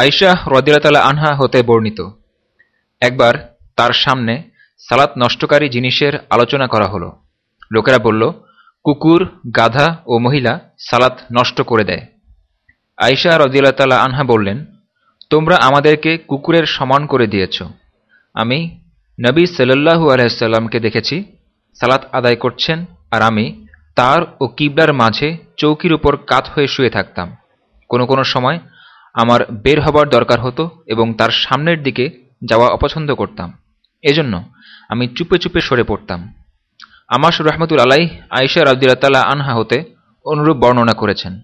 আয়শা রদিয়াতালা আনহা হতে বর্ণিত। একবার তার সামনে সালাত নষ্টকারী জিনিসের আলোচনা করা হলো। লোকেরা বলল, কুকুর, গাধা ও মহিলা সালাত নষ্ট করে দেয়। আয়শা রদিয়াল্লাহ আনহা বললেন, তোমরা আমাদেরকে কুকুরের সমান করে দিয়েছ। আমি নবী সাল্লাহু আলাইসাল্লামকে দেখেছি, সালাত আদায় করছেন আর আমি তার ও কিবলার মাঝে চৌকির উপর কাত হয়ে শুয়ে থাকতাম। কোনো কোনো সময় আমার বের হবার দরকার হতো এবং তার সামনের দিকে যাওয়া অপছন্দ করতাম। এজন্য আমি চুপে চুপে সরে পড়তাম। আমার রহমতুল আলাই আয়েশা তালা আনহা হতে অনুরূপ বর্ণনা করেছেন।